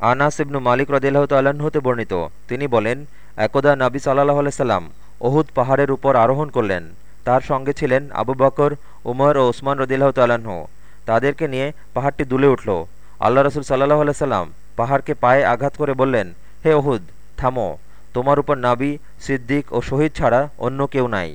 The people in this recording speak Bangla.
আনাস ইবনু মালিক রদিল্লাহ হতে বর্ণিত। তিনি বলেন, একদা নাবি সাল্লাহ আলাইসাল্লাম ওহুদ পাহাড়ের উপর আরোহণ করলেন। তার সঙ্গে ছিলেন আবু বকর, উমর ও ওসমান রদিল্লাহ তাল্লাহ্ন তাদেরকে নিয়ে পাহাড়টি দুলে উঠল। আল্লাহ রসুল সাল্লাহ আলাইসাল্লাম পাহাড়কে পায়ে আঘাত করে বললেন, হে ওহুদ থামো। তোমার উপর নাবি, সিদ্দিক ও শহীদ ছাড়া অন্য কেউ নাই।